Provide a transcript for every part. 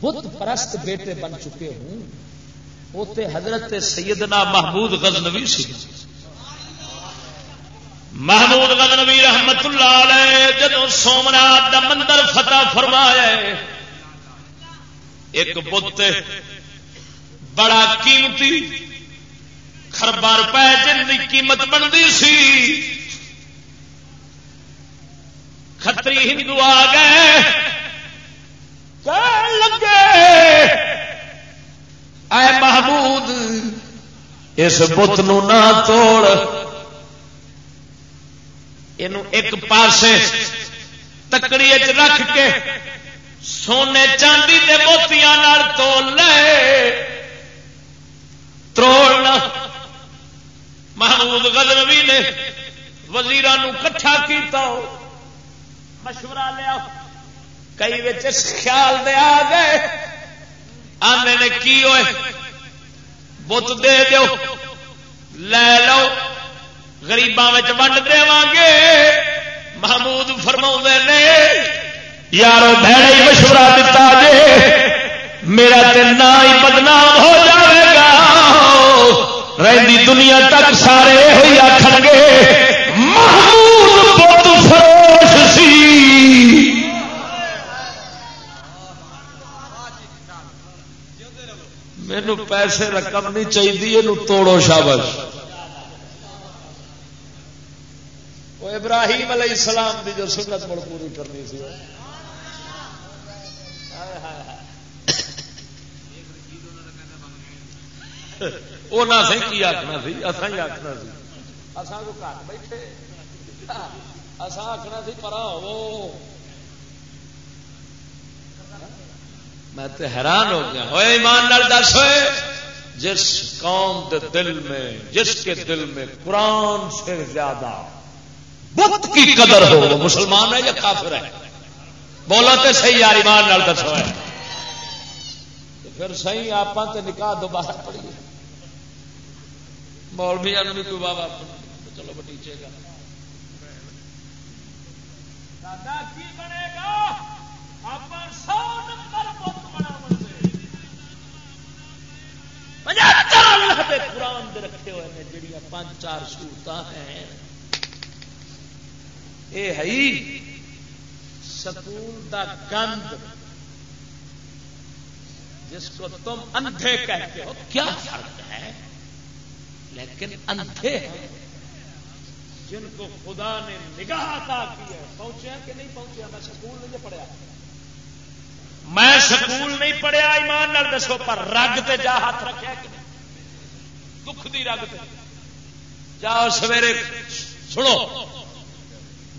بت پرست بیٹے بن چکے ہوں۔ وہ حضرت سیدنا محمود غزنوی سی۔ محمود غزنوی رحمت اللہ علیہ جدو سومنات دا مندر فتح فرمایا ایک بت بڑا قیمتی خربا روپے جن کی قیمت بنتی سی۔ کتری ہندو آ گئے۔ لگے۔ اے محمود، اس بت نہ توڑ۔ ایک پاسے تکڑی رکھ کے سونے چاندی کے موتیاں تول لے۔ تروڑ محمود غزنوی نے وزیران کٹھا کیتا۔ مشورہ لیا۔ کئی خیال دے آ گئے آنے نے کی ہوئے؟ بت دے دو لے لو گریباں ونڈ دے گے۔ محمود فرما نے، یارو بھڑے ہی مشورہ دیتا جے، میرا دن نہ ہی بدنام ہو جائے گا۔ رہی دنیا تک سارے ہوئی آخر گے محمود بہت فروش سی پیسے رقم نہیں چاہیے یہ توڑو شابش وہ ابراہیم علیہ السلام کی جو سنت مڑ پوری کرنی سی۔ وہ نہ سی کی آخنا سی؟ اصا ہی آخنا سی۔ اصا کو گھر بیٹھے۔ اصا آخنا سی پر ہو میں تو حیران ہو گیا۔ ہوئے ایمان نال دس ہوئے۔ جس قوم دے دل میں، جس کے دل میں قرآن سے زیادہ بت کی قدر ہو، وہ مسلمان ہے یا کافر ہے؟ بولا تو صحیح یار، ایمان نال دس ہوئے پھر صحیح آپ تے نکاح دوبارہ پڑھیے۔ مولویا بھی کوئی بابا چلو بٹیچے گا کی بنے گا؟ قرآن دے رکھے ہوئے ہیں، جڑیاں پانچ، چار سہولت ہیں۔ یہ ہے سکول دا گند۔ جس کو تم اندھے کہتے ہو، کیا فرق ہے؟ لیکن اندھے ہیں۔ جن کو خدا نے نگاہ عطا کی ہے، پہنچے کہ نہیں پہنچے میں سکول نہیں پڑھیا میں سکول نہیں پڑھیا، ایمان نال دسو، پر رگ تے جا ہاتھ رکھا دکھ دی رگ تے۔ جاؤ سویرے، سنو۔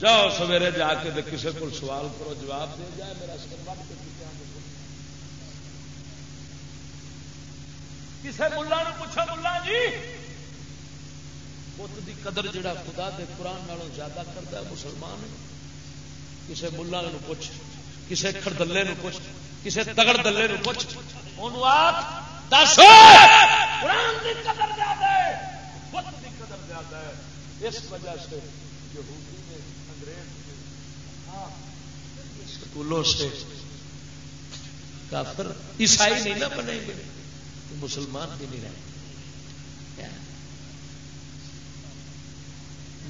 جاؤ سویرے جا کے کسی کو سوال کرو، جواب دے۔ جائے میرا سر وقت کسی ملا پوچھا ملا جی؟ بت کی قدر جڑا خدا دے قرآن زیادہ کرتا ہے، مسلمان کسی ملا پوچھ۔ کسی دلے پوچھ کسی تگڑ دلے پوچھ۔ اس وجہ سے ہاں، سکولوں سے کافر، عیسائی نہیں نہ بنے۔ گے مسلمان بھی نہیں رہے۔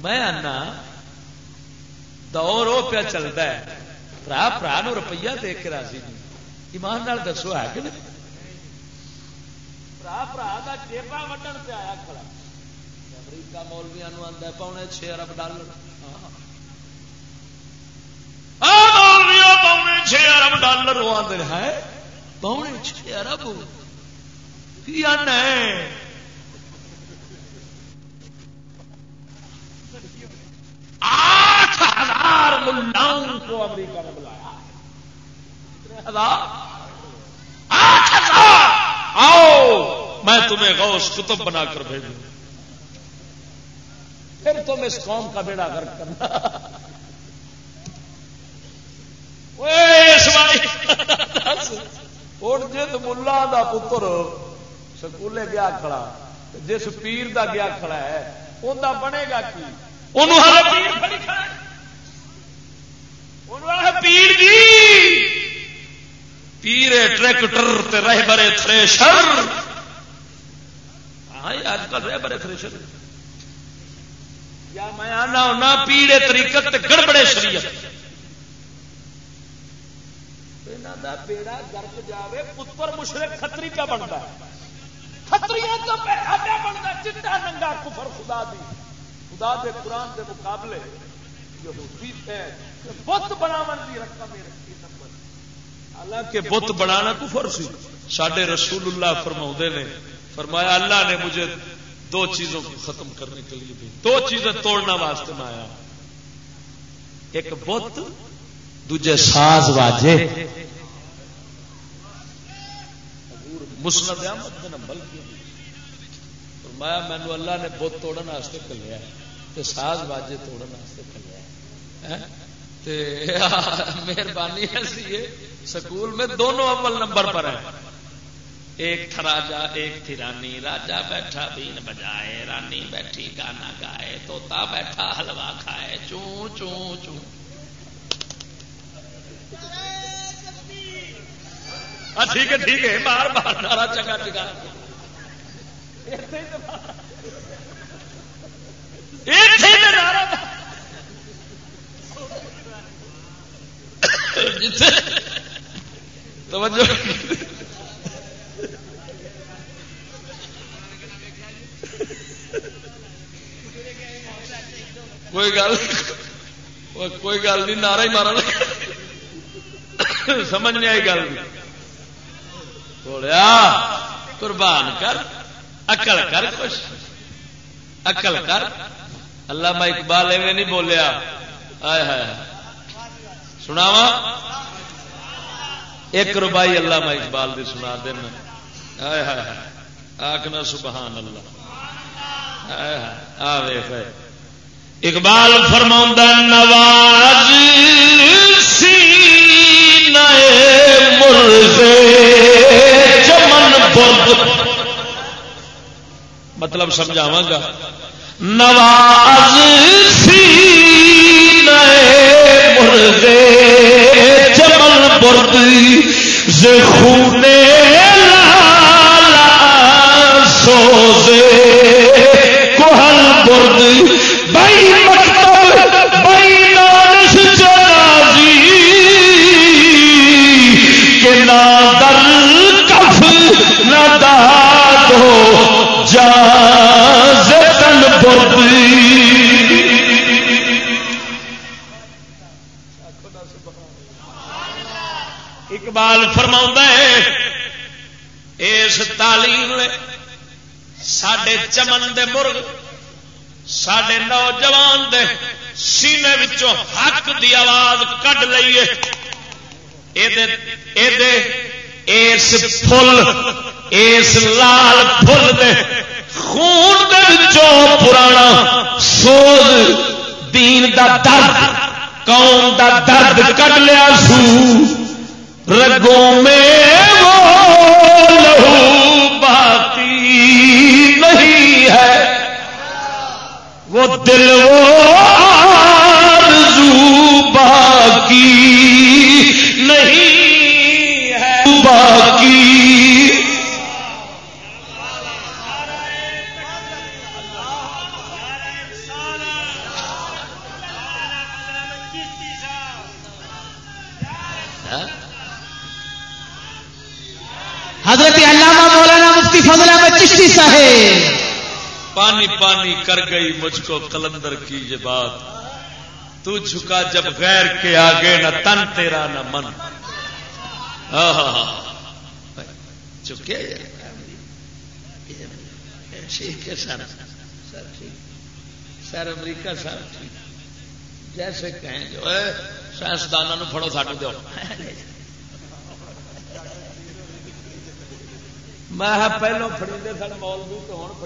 میں آنا، دور وہ پیا چلتا ہے۔ برا برا نو روپیہ دے کے راضی نہیں ایمان نال دسو ہے کہ نہیں برا برا جیبا وڈن آیا کھڑا امریکہ مولویا آتا ہے پونے چھ ارب ڈالر پونے چھ ارب ڈالر وہ ہے پونے چھ ارب کی آنا ہے آٹھ ہزار ملاؤں کو امریکہ نے آٹھ ہزار آؤ میں تمہیں غوث کتب بنا کر بھیجوں. پھر تم اس قوم کا بیڑا گرک کرنا. جس ملا دا پتر سکولے گیا کھڑا جس پیر دا گیا کھڑا ہے انہیں بنے گا کی؟ پیرے ٹریکٹر رہ برے تھریشر. ہاں اج کل رہ برے تھریشر. یا میں آنا ہونا پیڑے طریقت گڑبڑے شریعت. بیڑا گرک جائے پتر مشرق کتری کا بنتا. ہے بنتا، چٹا ننگا کفر خدا دی. خدا دے قرآن دے مقابلے بت بناو رقم رکھی حالانکہ بت بنانا کفر سی۔ سڈے رسول اللہ فرما نے، فرمایا اللہ نے مجھے دو چیزوں کو ختم کرنے کے لیے دی دو چیزیں توڑنا واسطے میں آیا۔ ایک بت، دوجے ساز واجے۔ مسلم احمد بن فرمایا مینو اللہ نے بت توڑن واسطے کلیا ساز باجے توڑن واسطے کلیا مہربانی ایسی ہے، سکول میں دونوں اول نمبر پر ہے ایک تھا راجا، ایک تھی رانی۔ راجا بیٹھا بین بجائے، رانی بیٹھی، گانا گائے توتا بیٹھا حلوا کھائے، چوں چوں چوں۔ ٹھیک ہے ٹھیک ہے بار بار نارا چنگا چکا توجہ۔ کوئی گل کوئی گل نہیں، نعرہ ہی مارا سمجھ نہیں آئی گل۔ بولیا، قربان کر اکل کر کچھ۔ اکل کر۔ اللہ میں اقبال ایویں نہیں بولیا۔ آئے ہے سناوا ایک روبائی اللہ میں اقبال دی سنا دینا۔ آخنا سبحان اللہ۔ آ ویخ اقبال فرما نواز سی نئے مطلب سمجھاوا گا۔ نواز چمن برد لالا سوزے۔ کڈ اس فل اس لال فل دے خون دے پرانا سوز دین دا درد، قوم دا درد کڈ لیا سو۔ رگوں میں وہ لہو باقی نہیں ہے۔ وہ دل وہ باقی نہیں ہے باقی۔ حضرت علامہ مولانا مفتی فضل احمد چشتی صاحب۔ پانی پانی کر گئی مجھ کو کلندر کی یہ بات۔ تو جھکا جب غیر کے آگے نہ تن تیرا نہ من۔ چکے ٹھیک ہے، سر۔ سر ٹھیک۔ سر امریکہ، سر ٹھیک۔ جیسے کہیں جو ہے، سائنسدانوں پڑو ساٹو دو میں پہلو فری سن مولوی تو ہوں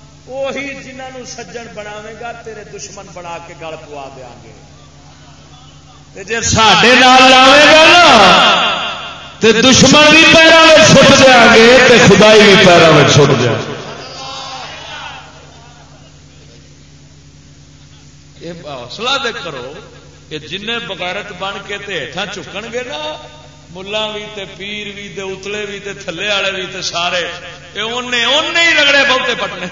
وہی جنہوں سجن بناوے گا تیرے دشمن بنا کے گل پوا دیا گے۔ جی سڈے لاوے گا نا دشمن بھی پیروں میں چھٹ دیا گے خدائی بھی پیروں میں چھٹ دیا حوصلہ دے کرو کہ جن بغیرت بن کے ہٹا چکن گے نا ملا بھی تے پیر بھی تے اتلے بھی تے تھلے والے بھی تے سارے ہی رگڑے بہتے پٹنے۔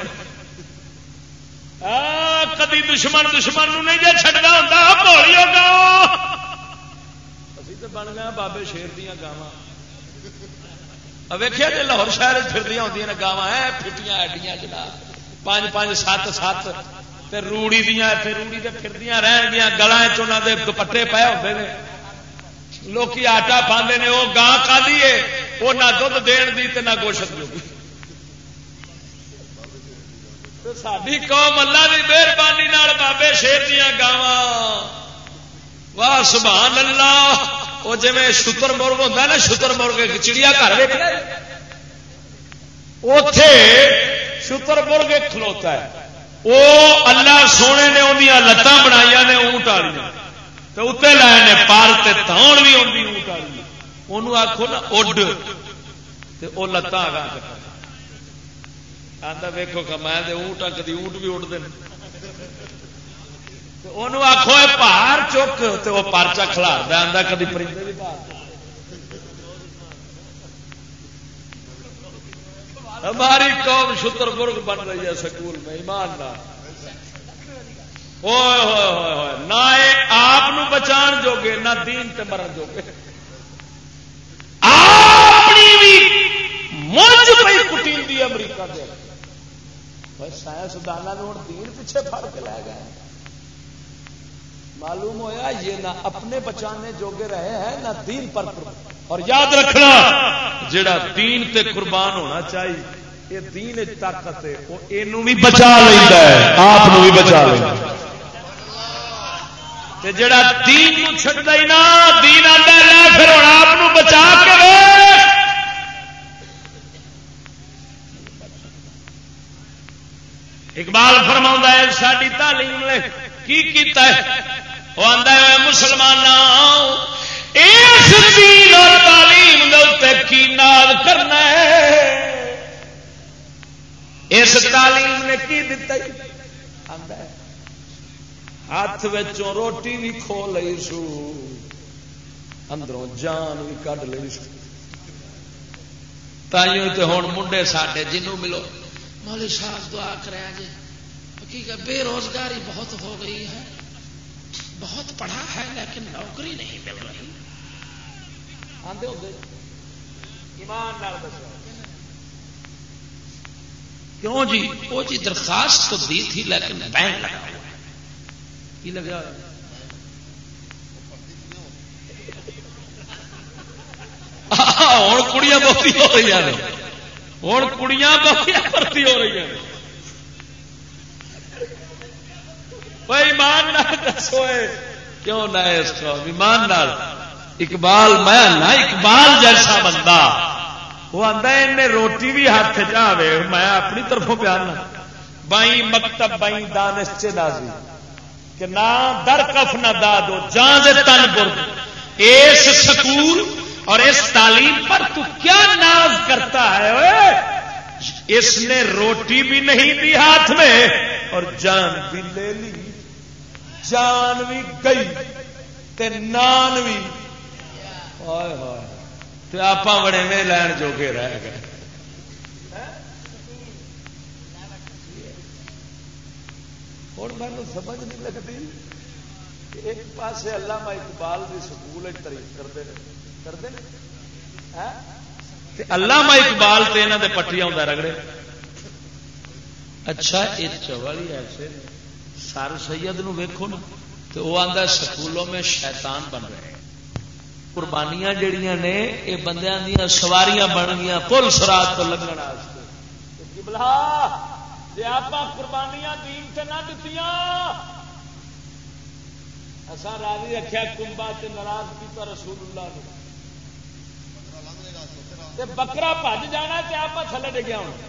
کدی دشمن دشمن نہیں جی چڑھنا ہوتا بولی ہوگا ابھی تو بن گیا بابے شیر دیا گاوا ویخیا جی لاہور شہر پھر ہوتی گاوا ہے پھٹیاں ایڈیاں جناب۔ پانچ پانچ سات سات روڑی دیا روڑی سے پھر رہن گیا گلا چنا دے دوپٹے پے ہوتے ہیں لوگ آٹا پاندے نے وہ گاں کا دیے وہ نہ دھد دین دی نہ گوشت دی۔ ساری قوم اللہ کی مہربانی بابے شیر دیا گاوا واہ، سبحان اللہ۔ وہ جی شتر مرغ ہوتا نا، شتر مرغ چڑیا گھر اتے شتر مرغ کھلوتا ہے۔ وہ اللہ سونے نے اندیا لتان بنایا نے، اونٹ والی تو اتنے لائے نے پار سے تاؤن بھی آتی اونٹ والی انہوں آخو نا، اڈ۔ وہ لتان آگا آتا ویکو میں اونٹ آ کدی اونٹ بھی اڈتے انہوں آخو پہاڑ چک تو وہ پرچا کھلار دیا آتا کدی پرندے بھی ہماری قوم شتر برگ بن رہی ہے سکول میں ایمان نہ نہ آپ بچان جوگے نہ دین تے مرن جوگے اپنی بھی مجھ پہ کٹی امریکہ دے سائنسدانوں نے ہوں دین پیچھے پھڑ کے لے گئے۔ معلوم ہویا یہ نہ اپنے بچانے جوگے رہے ہیں، نہ دین پر اور یاد رکھنا جڑا دین تے قربان ہونا چاہیے، یہ دین طاقت ہے، وہ یہ بھی بچا لینا ہے، آپ بھی بچا لینا جڑا دین چھٹتا ہی نا دین آتا پھر ہوں آپ بچا کے اقبال فرما ہے ساری تعلیم نے کی کیتا ہے؟ وہ آتا ہے مسلمان اس دین اور تعلیم کی ناد کرنا ہے؟ اس تعلیم نے کی دتا ہاتھ روٹی بھی کھو لی سو، اندروں جان بھی کھ لی سو۔ تائیوں تو ہوں منڈے ساڈے جنوں ملو۔ مولی صاحب دعا کرا جی حقیقت بے روزگاری بہت ہو گئی ہے۔ بہت پڑھا ہے لیکن نوکری نہیں مل رہی۔ آدھے ہوتے ایمان کیوں جی؟ وہ جی درخواست تو دی تھی لیکن بینک لگا کی لگا ہوں کڑیاں بہت ہو رہی ہیں۔ ہوں کڑیاں بہت بھرتی ہو رہی ہیں؟ ایمان دسو کیوں نہ اس کو ایمان اقبال، میں نہ اقبال جیسا بندہ۔ وہ آتا ہے روٹی بھی ہاتھ چاہے میں اپنی طرفوں پیار بائی مکتب بائی دانش چازی کہ نہ در کف نہ دادو جان دے تن برد اس سکول اور اس تعلیم پر تو کیا ناز کرتا ہے اس نے روٹی بھی نہیں دی ہاتھ میں اور جان بھی لے لی، جان بھی گئی تے نان بھی۔ آپ بڑے میں لین جوگے رہ گئے۔ ہوں مجھے سمجھ نہیں لگتی ایک پاس اللہ اقبال بھی سکول تاریخ کرتے ہیں اللہ اقبال تے یہاں پٹیاں ہوں رگڑے۔ اچھا یہ چولی ایسے سر سید ویکو نا تو وہ آتا سکولوں میں شیطان بن رہے ہیں۔ قربانیاں جڑیاں نے یہ بندیاں دیا سواریاں بن گیا پل سرات تو لگن جی آپ قربانیاں دین سے نہ دیتی اصا راضی رکھا کمبا سے ناراض کیا رسول اللہ نے۔ بکرا بج جانا آپ تھلے ڈگیا ہونا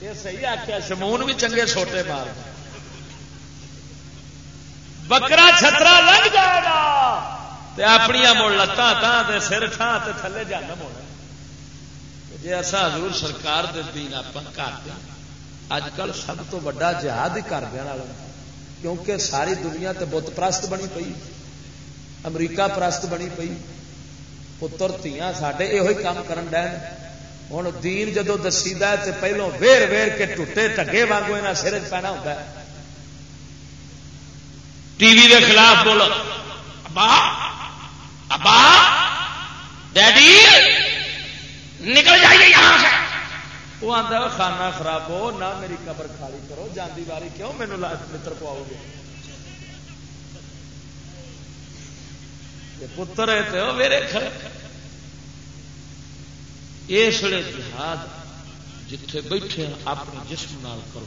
یہ صحیح آخیا شمون بھی چنگے چھوٹے مار۔ بکرا چھترا لگ جائے گا۔ اپنی مڑ لتان سر تھان سے تھلے جنم ہونا جی ایسا حضور سرکار دے دین آپ کرتے اج کل سب تو وا جہاد ہی کر دیا کیونکہ ساری دنیا تے بت پرست بنی پئی، امریکہ پرست بنی پئی پتر تیاں ساڈے یہ کام کرن ڈین ہوں دین جدو دسی تے پہلو ویر ویر کے ٹوٹے ٹگے واگو یہاں سر پینا ہوتا ہے ٹی وی کے خلاف بولو ابا ابا ڈیڈی نکل جائیے یہاں سے وہ آتا کھانا خراب ہو نہ میری قبر خالی کرو جاندی باری کیوں مینو متر پواؤ گے پتر ہے تو میرے اس ویلے جہاد جتھے بیٹھے اپنے جسم نال کرو۔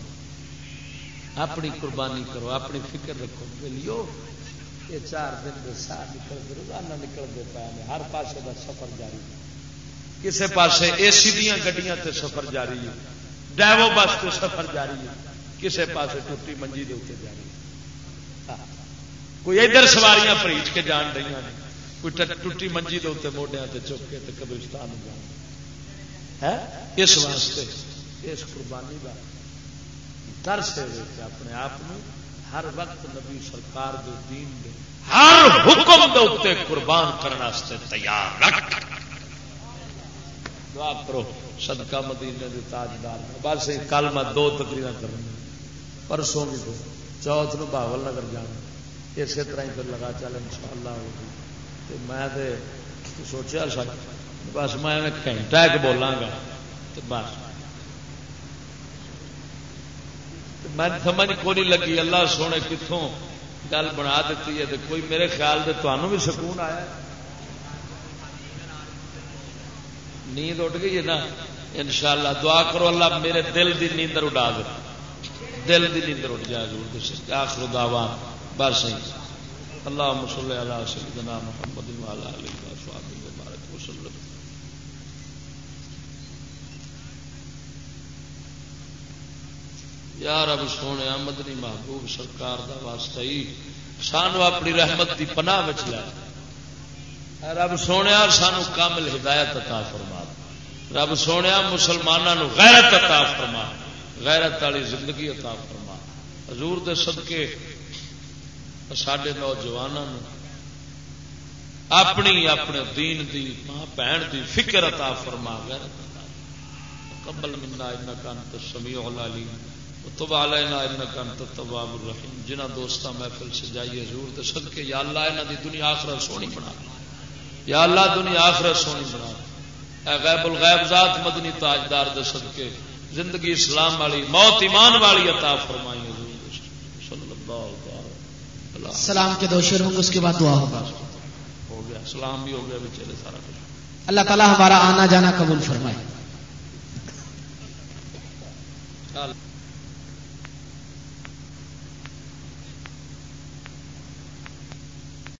اپنی قربانی کرو، اپنی فکر رکھو۔ لیو یہ چار دن کے ساتھ نکلتے روزانہ نکلتے پے ہر پاسے کا سفر جاری۔ کسی پاس اے سی دیا گڈیاں تے سفر جاری ہے۔ ڈیو بس تو سفر جاری ہے۔ کسی پاس ٹوٹی منجی دے اتنے جاری ہاں۔ کوئی ادھر سواریاں پریچ کے جان رہی ہیں۔ کوئی ٹوٹی منجی دے اتنے موڈیا چک کے قبرستان جان اس واسطے، اس قربانی کا درس اپنے آپ ہر وقت نبی سرکار دے دین دے ہر حکم دے اتنے قربان کرنے تیار رکھ۔ دعا کرو، صدقہ مدینے دے تاجدار۔ بس کل میں دو تقریر کروں پرسوں بھی دو۔ چوتھ نو باول نگر جانا اسی طرح ہی پھر لگا چل ان شاء اللہ میں سوچا سکتا بس میں گھنٹہ ایک بولاں گا بس میں سمجھ کو نہیں لگی اللہ سونے کتوں گل بنا دیتی ہے تو کوئی میرے خیال سے تمہوں بھی سکون آیا نیند اٹھ گئی ہے نا ان شاء اللہ دعا کرو اللہ میرے دل کی نیندر اڈا دے دل کی نیندر اٹھ جائے ضرور آخر دعوا بس نہیں اللہ مسلح اللہ سیدنا محمد والا علیہ یار اب سونے مدنی محبوب سرکار دا واسطہ ہی سانو اپنی رحمت دی پناہ لیا رب سونے سانو کامل ہدایت عطا فرما۔ رب سونے مسلمانوں غیرت عطا فرما۔ غیرت والی زندگی عطا فرما۔ حضور دے صدقے سڈے نوجوانوں اپنی اپنے دین دی ماں بہن دی فکر عطا فرما، غیرت قبل منا ان کا سمیع العلیم تب علینا انک انت التواب الرحیم۔ جنہ دوستاں محفل سجائی حضور تے صدقے، یا اللہ انہاں دی دنیا آخرت سونی بنا۔ یا اللہ دنیا آخرت سونی بنا۔ اے غیب الغیب ذات مدنی تاجدار دے صدقے، زندگی اسلام والی، موت ایمان والی عطا فرمائی علیہ سلام کے دو شعر ہوں گے اس کے بعد دعا ہوگا۔ ہو گیا سلام بھی ہو گیا بیچارے سارا کچھ۔ اللہ تعالی ہمارا آنا جانا قبول فرمائے۔